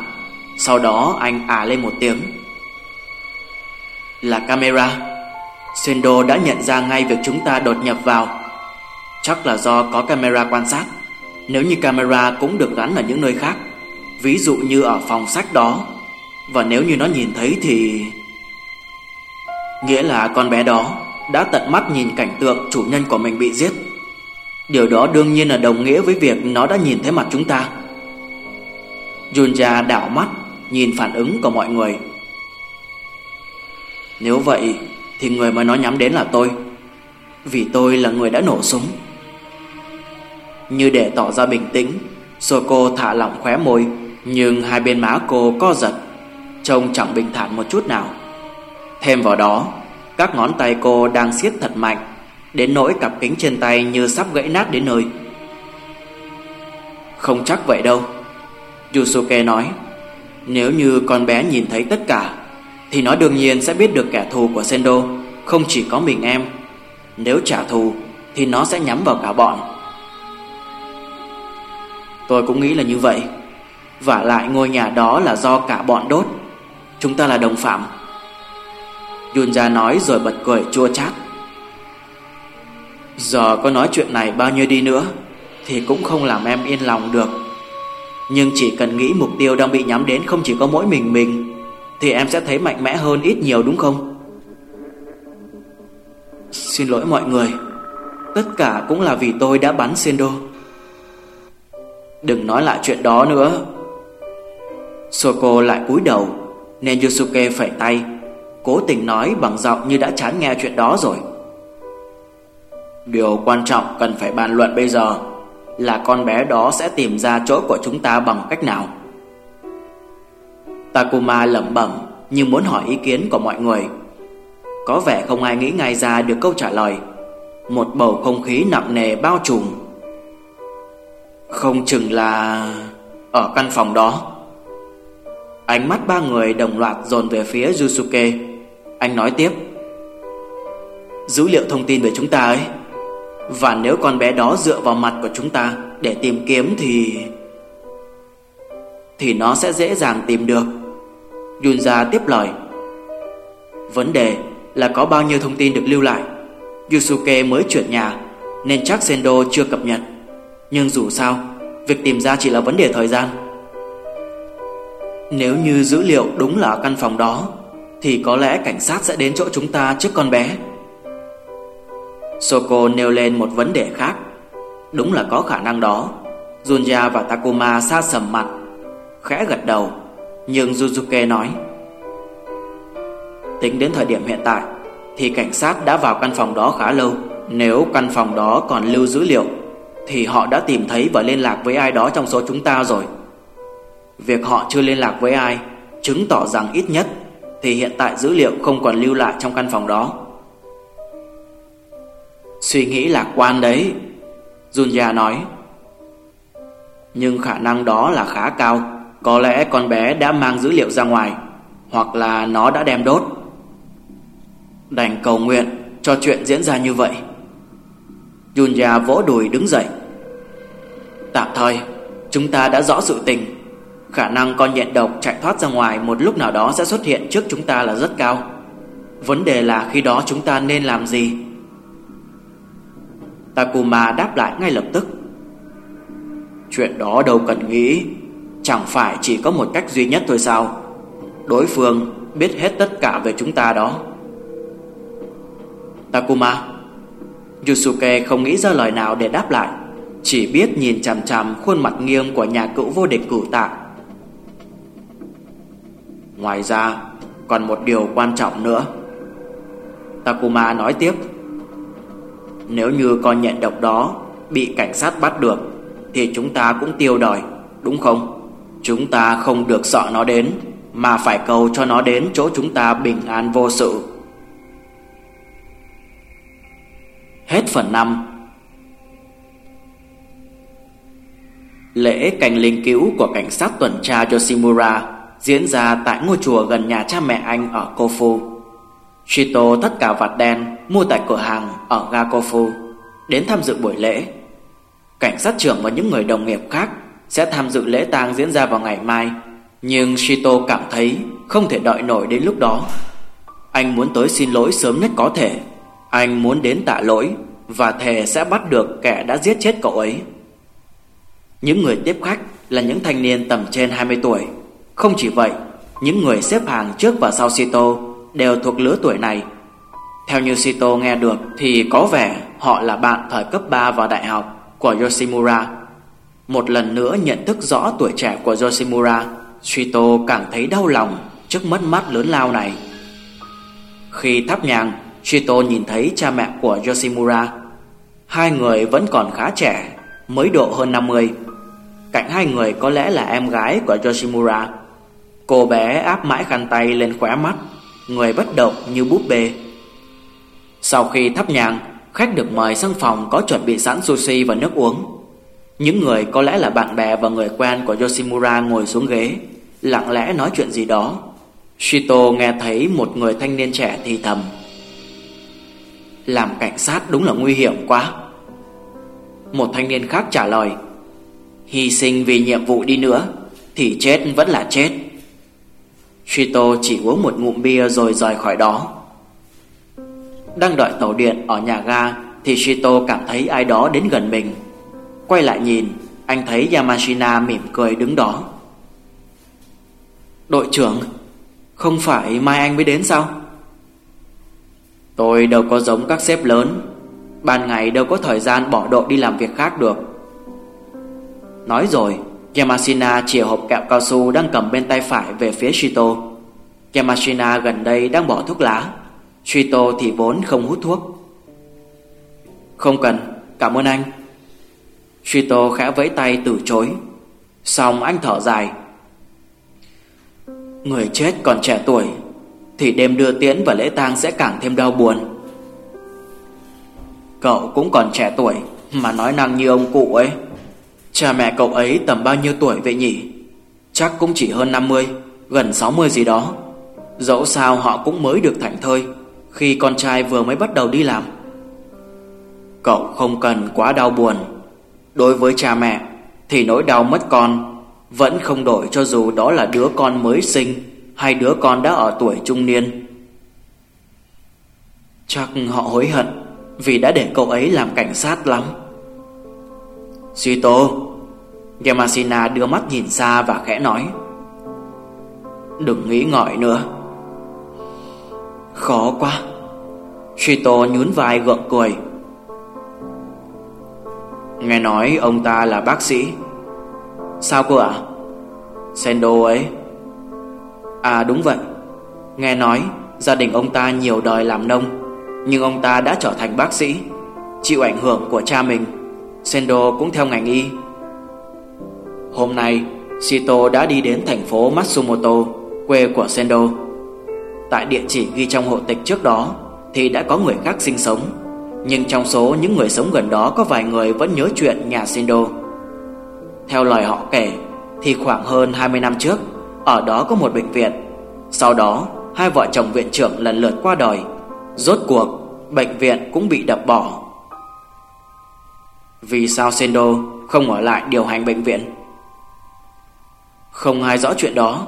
Sau đó anh à lên một tiếng. Là camera. Sendo đã nhận ra ngay việc chúng ta đột nhập vào. Chắc là do có camera quan sát. Nếu như camera cũng được gắn ở những nơi khác, Ví dụ như ở phòng sách đó. Và nếu như nó nhìn thấy thì... Nghĩa là con bé đó đã tận mắt nhìn cảnh tượng chủ nhân của mình bị giết. Điều đó đương nhiên là đồng nghĩa với việc nó đã nhìn thấy mặt chúng ta. Junja đảo mắt, Nhìn phản ứng của mọi người. Nếu vậy thì người mà nó nhắm đến là tôi, Vì tôi là người đã nổ súng. Như để tỏ ra bình tĩnh, Soko thả lỏng khóe môi, Nhưng hai bên má cô co giật, Trông chẳng bình thản một chút nào. Thêm vào đó, Các ngón tay cô đang siết thật mạnh, Đến nỗi cặp kính trên tay như sắp gãy nát đến nơi. Không chắc vậy đâu, Yusuke nói. Nếu như con bé nhìn thấy tất cả, Thì nó đương nhiên sẽ biết được kẻ thù của Sendo, Không chỉ có mình em. Nếu trả thù, Thì nó sẽ nhắm vào cả bọn. Tôi cũng nghĩ là như vậy. Và lại ngôi nhà đó là do cả bọn đốt. Chúng ta là đồng phạm. Yunja nói rồi bật cười, chua chát. Giờ có nói chuyện này bao nhiêu đi nữa, Thì cũng không làm em yên lòng được. Nhưng chỉ cần nghĩ mục tiêu đang bị nhắm đến không chỉ có mỗi mình mình, Thì em sẽ thấy mạnh mẽ hơn ít nhiều đúng không? Xin lỗi mọi người, Tất cả cũng là vì tôi đã bắn Sendo. Đừng nói lại chuyện đó nữa. Soko lại cúi đầu, Nên Yusuke phẩy tay. Cố tình nói bằng giọng như đã chán nghe chuyện đó rồi. Điều quan trọng cần phải bàn luận bây giờ Là con bé đó sẽ tìm ra chỗ của chúng ta bằng cách nào. Takuma lẩm bẩm Nhưng muốn hỏi ý kiến của mọi người. Có vẻ không ai nghĩ ngay ra được câu trả lời. Một bầu không khí nặng nề bao trùm. Không chừng là... Ở căn phòng đó. Ánh mắt ba người đồng loạt dồn về phía Yusuke. Anh nói tiếp. Dữ liệu thông tin về chúng ta ấy, Và nếu con bé đó dựa vào mặt của chúng ta Để tìm kiếm thì... Thì nó sẽ dễ dàng tìm được. Yunza tiếp lời. Vấn đề là có bao nhiêu thông tin được lưu lại? Yusuke mới chuyển nhà, Nên chắc Sendo chưa cập nhật. Nhưng dù sao, Việc tìm ra chỉ là vấn đề thời gian. Nếu như dữ liệu đúng là căn phòng đó thì có lẽ cảnh sát sẽ đến chỗ chúng ta trước con bé. Soko nêu lên một vấn đề khác. Đúng là có khả năng đó. Junya và Takuma xa sầm mặt, Khẽ gật đầu, Nhưng Juzuke nói, Tính đến thời điểm hiện tại, Thì cảnh sát đã vào căn phòng đó khá lâu. Nếu căn phòng đó còn lưu dữ liệu, Thì họ đã tìm thấy và liên lạc với ai đó trong số chúng ta rồi. Việc họ chưa liên lạc với ai Chứng tỏ rằng ít nhất thì hiện tại dữ liệu không còn lưu lại trong căn phòng đó. Suy nghĩ lạc quan đấy Junya nói. Nhưng khả năng đó là khá cao. Có lẽ con bé đã mang dữ liệu ra ngoài, Hoặc là nó đã đem đốt. Đành cầu nguyện cho chuyện diễn ra như vậy. Junya vỗ đùi đứng dậy. Tạm thời, Chúng ta đã rõ sự tình. Khả năng con nhện độc chạy thoát ra ngoài Một lúc nào đó sẽ xuất hiện trước chúng ta là rất cao. Vấn đề là khi đó chúng ta nên làm gì? Takuma đáp lại ngay lập tức. Chuyện đó đâu cần nghĩ. Chẳng phải chỉ có một cách duy nhất thôi sao? Đối phương biết hết tất cả về chúng ta đó. Takuma, Yusuke không nghĩ ra lời nào để đáp lại. Chỉ biết nhìn chằm chằm khuôn mặt nghiêng của nhà cựu vô địch cửu tạ Ngoài ra, còn một điều quan trọng nữa. Takuma nói tiếp, nếu như con nhện độc đó Bị cảnh sát bắt được, Thì chúng ta cũng tiêu đời Đúng không? Chúng ta không được sợ nó đến, Mà phải cầu cho nó đến chỗ chúng ta bình an vô sự. Hết phần 5 Lễ cành linh cứu của cảnh sát tuần tra Yoshimura diễn ra tại ngôi chùa gần nhà cha mẹ anh ở Kofu. Shito tất cả vạt đen mua tại cửa hàng ở ga Kofu đến tham dự buổi lễ. Cảnh sát trưởng và những người đồng nghiệp khác sẽ tham dự lễ tang diễn ra vào ngày mai, nhưng Shito cảm thấy không thể đợi nổi đến lúc đó. Anh muốn tới xin lỗi sớm nhất có thể. Anh muốn đến tạ lỗi và thề sẽ bắt được kẻ đã giết chết cậu ấy. Những người tiếp khách là những thanh niên tầm trên 20 tuổi. Không chỉ vậy, những người xếp hàng trước và sau Shito đều thuộc lứa tuổi này. Theo như Shito nghe được thì có vẻ họ là bạn thời cấp 3 vào đại học của Yoshimura. Một lần nữa nhận thức rõ tuổi trẻ của Yoshimura, Shito cảm thấy đau lòng trước mất mát lớn lao này. Khi thắp nhang, Shito nhìn thấy cha mẹ của Yoshimura. Hai người vẫn còn khá trẻ, Mới độ hơn 50 Cạnh hai người có lẽ là em gái của Yoshimura Cô bé áp mãi khăn tay lên khóe mắt, Người bất động như búp bê. Sau khi thắp nhang, Khách được mời sang phòng có chuẩn bị sẵn sushi và nước uống. Những người có lẽ là bạn bè và người quen của Yoshimura ngồi xuống ghế, Lặng lẽ nói chuyện gì đó. Shito nghe thấy một người thanh niên trẻ thì thầm. Làm cảnh sát đúng là nguy hiểm quá. Một thanh niên khác trả lời. Hy sinh vì nhiệm vụ đi nữa, Thì chết vẫn là chết. Shito chỉ uống một ngụm bia rồi rời khỏi đó. Đang đợi tàu điện ở nhà ga Thì Shito cảm thấy ai đó đến gần mình. Quay lại nhìn, Anh thấy Yamashina mỉm cười đứng đó. Đội trưởng, Không phải mai anh mới đến sao? Tôi đâu có giống các sếp lớn, Ban ngày đâu có thời gian bỏ đội đi làm việc khác được. Nói rồi Yamashina chìa hộp kẹo cao su đang cầm bên tay phải về phía Shito. Yamashina gần đây đang bỏ thuốc lá. Shito thì vốn không hút thuốc. Không cần, cảm ơn anh. Shito khẽ vẫy tay từ chối. Xong anh thở dài. Người chết còn trẻ tuổi Thì đêm đưa tiễn và lễ tang sẽ càng thêm đau buồn. Cậu cũng còn trẻ tuổi Mà nói năng như ông cụ ấy. Cha mẹ cậu ấy tầm bao nhiêu tuổi vậy nhỉ? Chắc cũng chỉ hơn 50 Gần 60 gì đó. Dẫu sao họ cũng mới được thảnh thơi, Khi con trai vừa mới bắt đầu đi làm. Cậu không cần quá đau buồn. Đối với cha mẹ, Thì nỗi đau mất con Vẫn không đổi cho dù đó là đứa con mới sinh Hay đứa con đã ở tuổi trung niên. Chắc họ hối hận Vì đã để cậu ấy làm cảnh sát lắm. Suy Tô. Yamashina đưa mắt nhìn xa và khẽ nói. Đừng nghĩ ngợi nữa. Khó quá. Suito nhún vai gượng cười. Nghe nói ông ta là bác sĩ. Sao cơ ạ? À? Sendo ấy. À đúng vậy. Nghe nói, gia đình ông ta nhiều đời làm nông, Nhưng ông ta đã trở thành bác sĩ, Chịu ảnh hưởng của cha mình. Sendo cũng theo ngành y. Hôm nay, Shito đã đi đến thành phố Matsumoto, Quê của Sendo. Tại địa chỉ ghi trong hộ tịch trước đó, Thì đã có người khác sinh sống. Nhưng trong số những người sống gần đó Có vài người vẫn nhớ chuyện nhà Sendo. Theo lời họ kể, Thì khoảng hơn 20 năm trước, Ở đó có một bệnh viện. Sau đó, hai vợ chồng viện trưởng lần lượt qua đời. Rốt cuộc, Bệnh viện cũng bị đập bỏ vì sao Sendo không ở lại điều hành bệnh viện? Không ai rõ chuyện đó,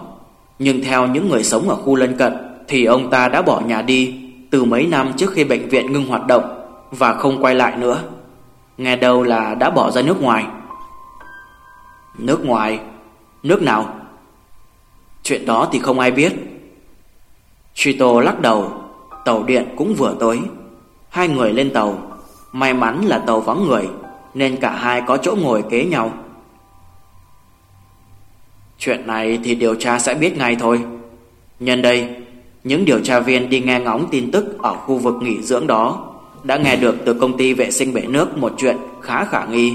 nhưng theo những người sống ở khu lân cận thì ông ta đã bỏ nhà đi từ mấy năm trước khi bệnh viện ngưng hoạt động và không quay lại nữa. Nghe đâu là đã bỏ ra nước ngoài. Nước ngoài? Nước nào? Chuyện đó thì không ai biết. Chito lắc đầu, tàu điện cũng vừa tới. Hai người lên tàu, may mắn là tàu vắng người nên cả hai có chỗ ngồi kế nhau. Chuyện này thì điều tra sẽ biết ngay thôi. Nhân đây, những điều tra viên đi nghe ngóng tin tức ở khu vực nghỉ dưỡng đó đã nghe được từ công ty vệ sinh bể nước một chuyện khá khả nghi.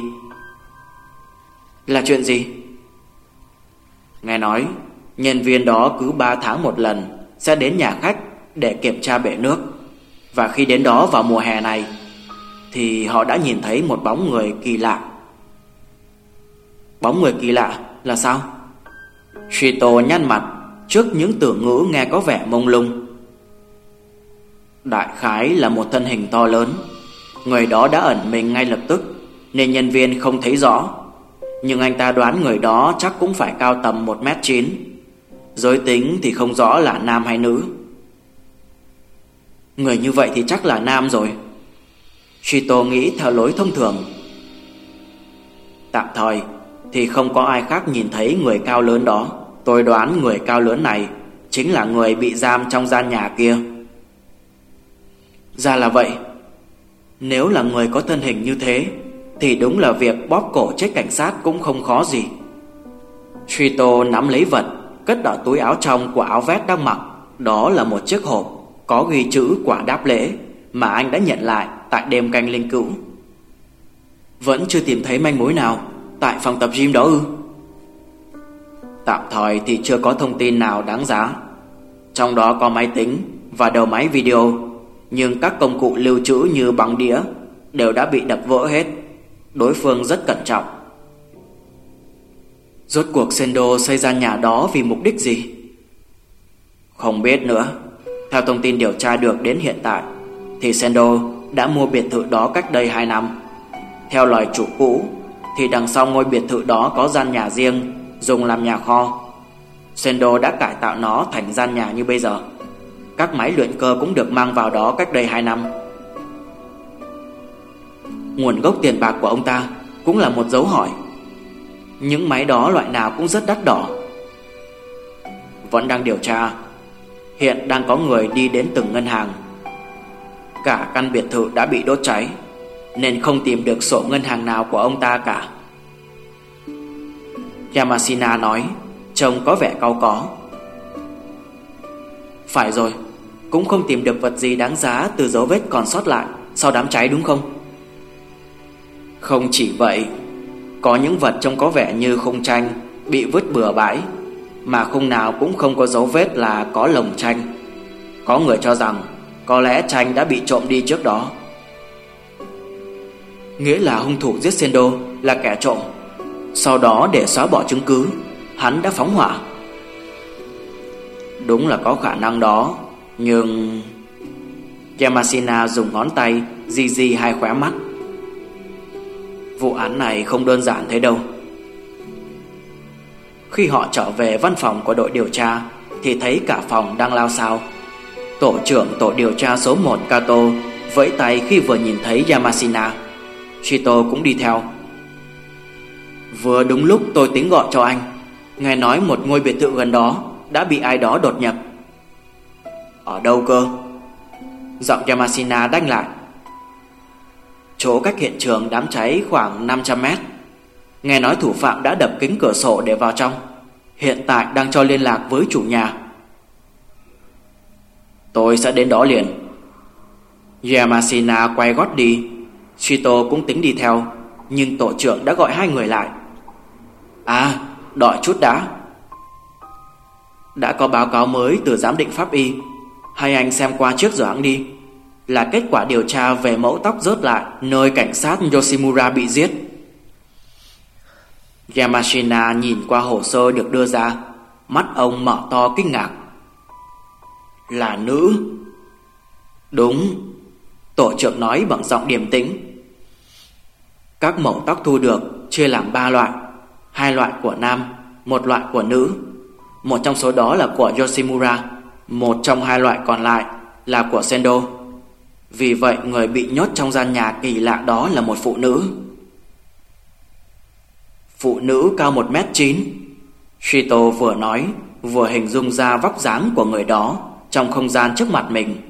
Là chuyện gì? Nghe nói, nhân viên đó cứ 3 tháng một lần sẽ đến nhà khách để kiểm tra bể nước. Và khi đến đó vào mùa hè này thì họ đã nhìn thấy một bóng người kỳ lạ. Bóng người kỳ lạ là sao? Shito nhăn mặt trước những từ ngữ nghe có vẻ mông lung. Đại khái là một thân hình to lớn, người đó đã ẩn mình ngay lập tức nên nhân viên không thấy rõ. Nhưng anh ta đoán người đó chắc cũng phải cao tầm 1m9 Giới tính thì không rõ là nam hay nữ Người như vậy thì chắc là nam rồi Shito nghĩ theo lối thông thường. Tạm thời Thì không có ai khác nhìn thấy người cao lớn đó. Tôi đoán người cao lớn này Chính là người bị giam trong gian nhà kia. Ra là vậy. Nếu là người có thân hình như thế, Thì đúng là việc bóp cổ chết cảnh sát cũng không khó gì. Shito nắm lấy vật, Cất vào túi áo trong của áo vest đang mặc. Đó là một chiếc hộp, Có ghi chữ quả đáp lễ Mà anh đã nhận lại tại đêm canh linh cữu. Vẫn chưa tìm thấy manh mối nào Tại phòng tập gym đó ư? Tạm thời thì chưa có thông tin nào đáng giá. Trong đó có máy tính Và đầu máy video, Nhưng các công cụ lưu trữ như băng đĩa Đều đã bị đập vỡ hết. Đối phương rất cẩn trọng. Rốt cuộc Sendo xây ra nhà đó vì mục đích gì? Không biết nữa. Theo thông tin điều tra được đến hiện tại, Thì Sendo đã mua biệt thự đó cách đây 2 năm. Theo lời chủ cũ, Thì đằng sau ngôi biệt thự đó có gian nhà riêng, Dùng làm nhà kho. Sendo đã cải tạo nó thành gian nhà như bây giờ. Các máy luyện cơ cũng được mang vào đó cách đây 2 năm. Nguồn gốc tiền bạc của ông ta Cũng là một dấu hỏi. Những máy đó loại nào cũng rất đắt đỏ. Vẫn đang điều tra. Hiện đang có người đi đến từng ngân hàng. Cả căn biệt thự đã bị đốt cháy, Nên không tìm được sổ ngân hàng nào của ông ta cả. Yamashina nói, Trông có vẻ cao có. Phải rồi, Cũng không tìm được vật gì đáng giá Từ dấu vết còn sót lại Sau đám cháy đúng không? Không chỉ vậy, Có những vật trông có vẻ như khung tranh Bị vứt bừa bãi, Mà khung nào cũng không có dấu vết là có lồng tranh. Có người cho rằng có lẽ tranh đã bị trộm đi trước đó. Nghĩa là hung thủ giết Sendo Là kẻ trộm. Sau đó để xóa bỏ chứng cứ, Hắn đã phóng hỏa. Đúng là có khả năng đó, Nhưng Yamashina dùng ngón tay Di di hai khóe mắt. Vụ án này không đơn giản thế đâu. Khi họ trở về văn phòng của đội điều tra, Thì thấy cả phòng đang lao sao Tổ trưởng tổ điều tra số 1 Kato, Vẫy tay khi vừa nhìn thấy Yamashina. Shito cũng đi theo. Vừa đúng lúc tôi tính gọi cho anh, Nghe nói một ngôi biệt thự gần đó Đã bị ai đó đột nhập. Ở đâu cơ? Giọng Yamashina đanh lại. Chỗ cách hiện trường đám cháy khoảng 500 mét. Nghe nói thủ phạm đã đập kính cửa sổ để vào trong. Hiện tại đang cho liên lạc với chủ nhà. Tôi sẽ đến đó liền. Yamashina quay gót đi. Shito cũng tính đi theo, Nhưng tổ trưởng đã gọi hai người lại. À đợi chút đã. Đã có báo cáo mới từ giám định pháp y. Hai anh xem qua trước rồi hãng đi. Là kết quả điều tra về mẫu tóc rớt lại Nơi cảnh sát Yoshimura bị giết. Yamashina nhìn qua hồ sơ được đưa ra. Mắt ông mở to kinh ngạc. Là nữ Đúng Tổ trưởng nói bằng giọng điềm tĩnh Các mẫu tóc thu được chia làm ba loại hai loại của nam, một loại của nữ. Một trong số đó là của Yoshimura, một trong hai loại còn lại là của Sendo. Vì vậy người bị nhốt trong gian nhà kỳ lạ đó là một phụ nữ. Phụ nữ cao 1m9 Shito vừa nói Vừa hình dung ra vóc dáng của người đó trong không gian trước mặt mình.